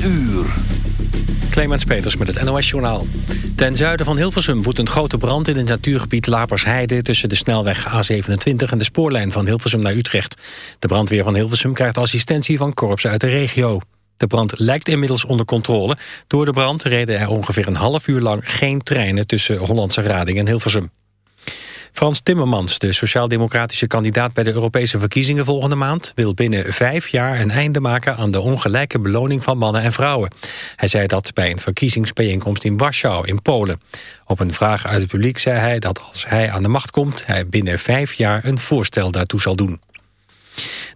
uur. Clemens Peters met het NOS-journaal. Ten zuiden van Hilversum woedt een grote brand in het natuurgebied Lapersheide... tussen de snelweg A27 en de spoorlijn van Hilversum naar Utrecht. De brandweer van Hilversum krijgt assistentie van korps uit de regio. De brand lijkt inmiddels onder controle. Door de brand reden er ongeveer een half uur lang geen treinen... tussen Hollandse Rading en Hilversum. Frans Timmermans, de sociaal-democratische kandidaat bij de Europese verkiezingen volgende maand, wil binnen vijf jaar een einde maken aan de ongelijke beloning van mannen en vrouwen. Hij zei dat bij een verkiezingsbijeenkomst in Warschau in Polen. Op een vraag uit het publiek zei hij dat als hij aan de macht komt, hij binnen vijf jaar een voorstel daartoe zal doen.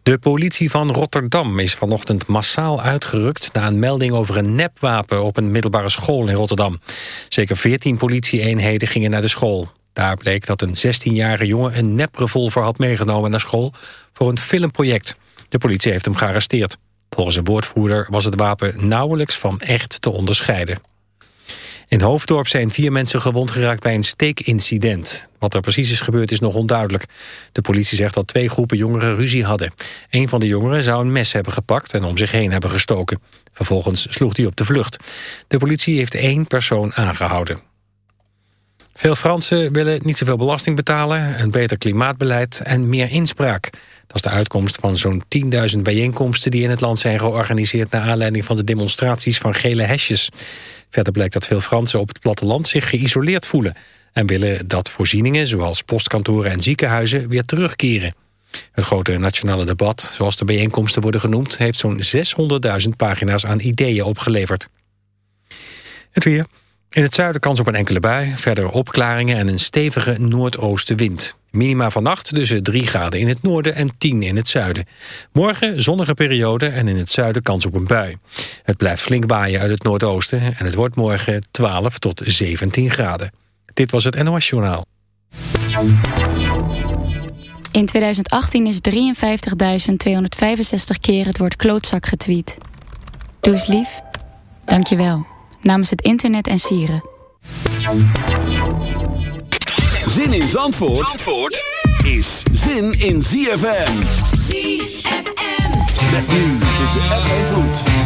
De politie van Rotterdam is vanochtend massaal uitgerukt... na een melding over een nepwapen op een middelbare school in Rotterdam. Zeker 14 politieeenheden gingen naar de school. Daar bleek dat een 16-jarige jongen een neprevolver had meegenomen naar school voor een filmproject. De politie heeft hem gearresteerd. Volgens een woordvoerder was het wapen nauwelijks van echt te onderscheiden. In Hoofddorp zijn vier mensen gewond geraakt bij een steekincident. Wat er precies is gebeurd is nog onduidelijk. De politie zegt dat twee groepen jongeren ruzie hadden. Een van de jongeren zou een mes hebben gepakt en om zich heen hebben gestoken. Vervolgens sloeg hij op de vlucht. De politie heeft één persoon aangehouden. Veel Fransen willen niet zoveel belasting betalen, een beter klimaatbeleid en meer inspraak. Dat is de uitkomst van zo'n 10.000 bijeenkomsten die in het land zijn georganiseerd naar aanleiding van de demonstraties van gele hesjes. Verder blijkt dat veel Fransen op het platteland zich geïsoleerd voelen en willen dat voorzieningen zoals postkantoren en ziekenhuizen weer terugkeren. Het grote nationale debat, zoals de bijeenkomsten worden genoemd, heeft zo'n 600.000 pagina's aan ideeën opgeleverd. Het weer. In het zuiden kans op een enkele bui, verder opklaringen en een stevige noordoostenwind. Minima vannacht tussen 3 graden in het noorden en 10 in het zuiden. Morgen zonnige periode en in het zuiden kans op een bui. Het blijft flink waaien uit het noordoosten en het wordt morgen 12 tot 17 graden. Dit was het NOS Journaal. In 2018 is 53.265 keer het woord klootzak getweet. Doe eens lief. Dank je wel namens het internet en sieren. Zin in Zandvoort, Zandvoort is zin in ZFM. ZFM. Met nu tussen app en vloed.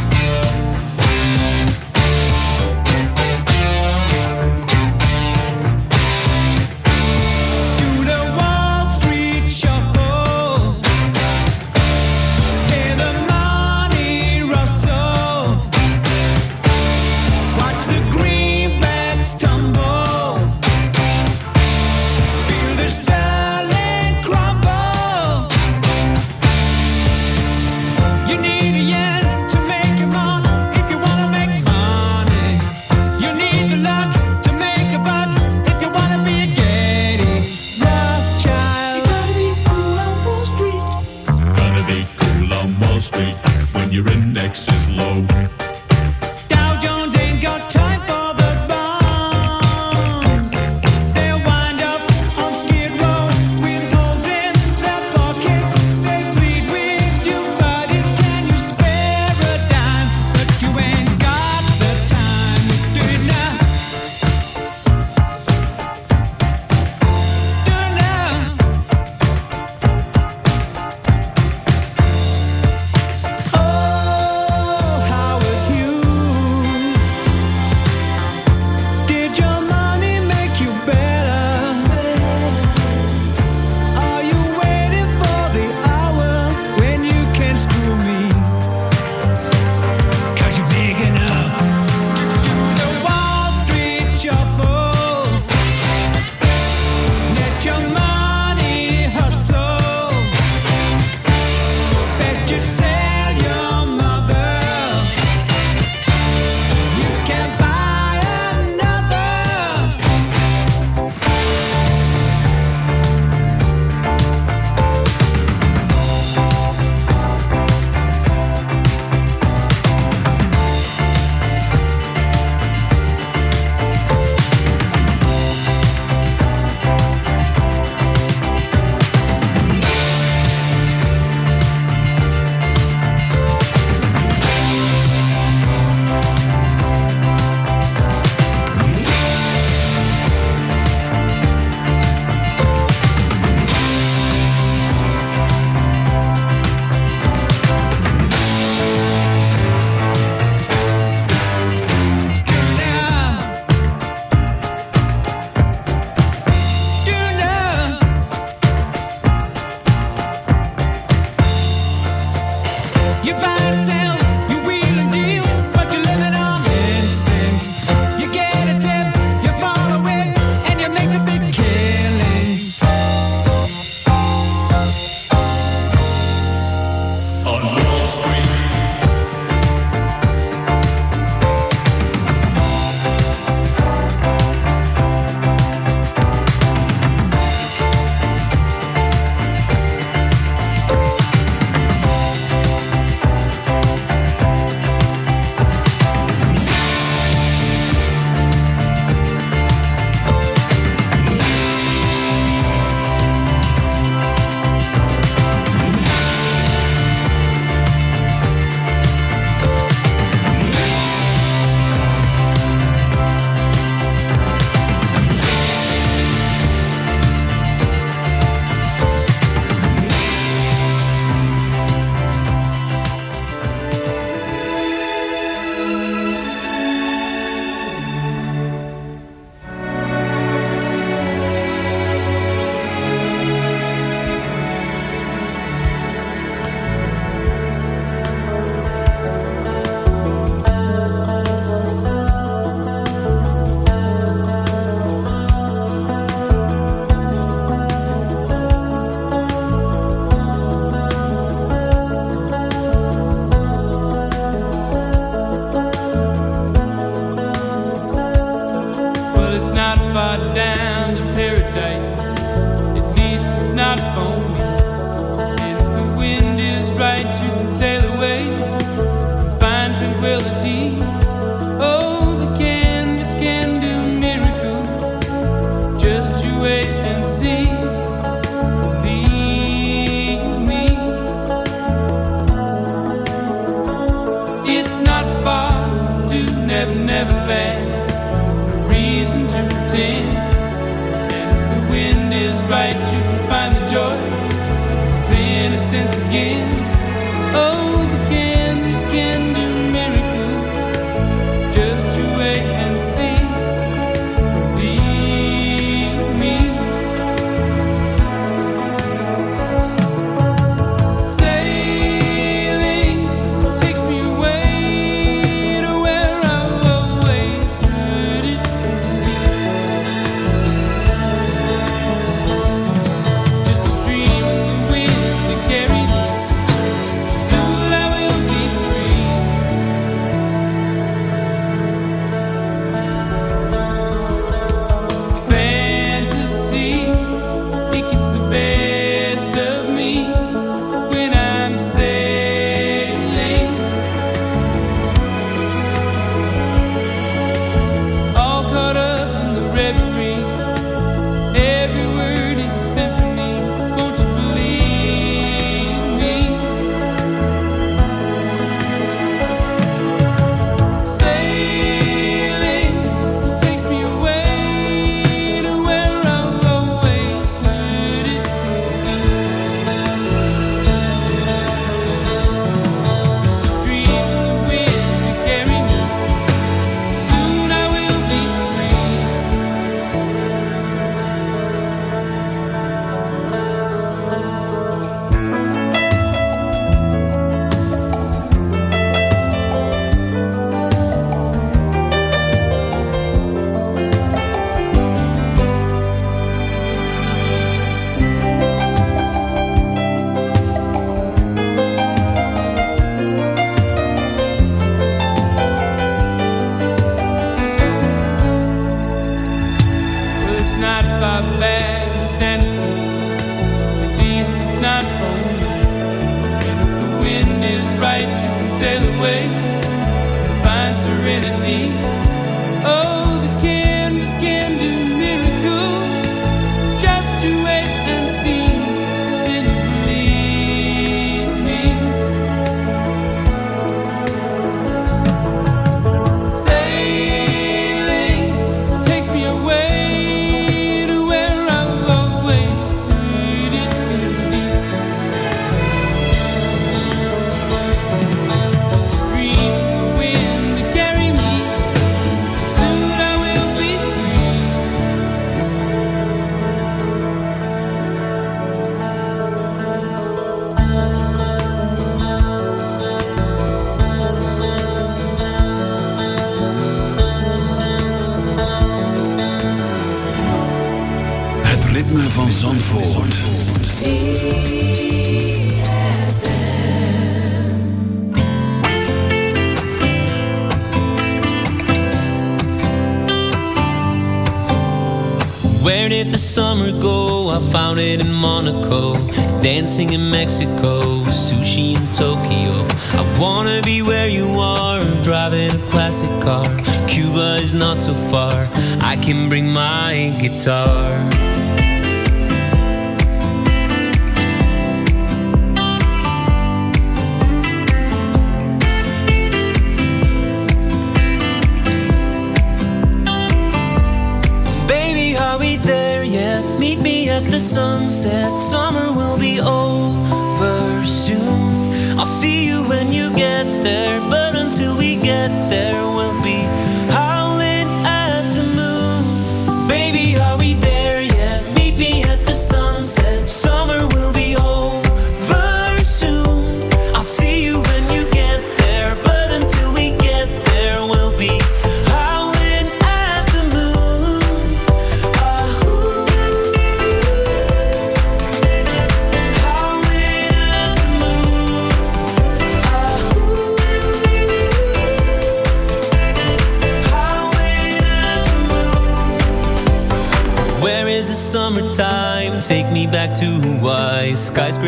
way. Mexico,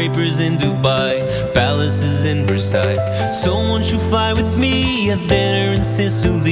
skyscrapers in Dubai, palaces in Versailles. So won't you fly with me? A dinner in Sicily.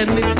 Let me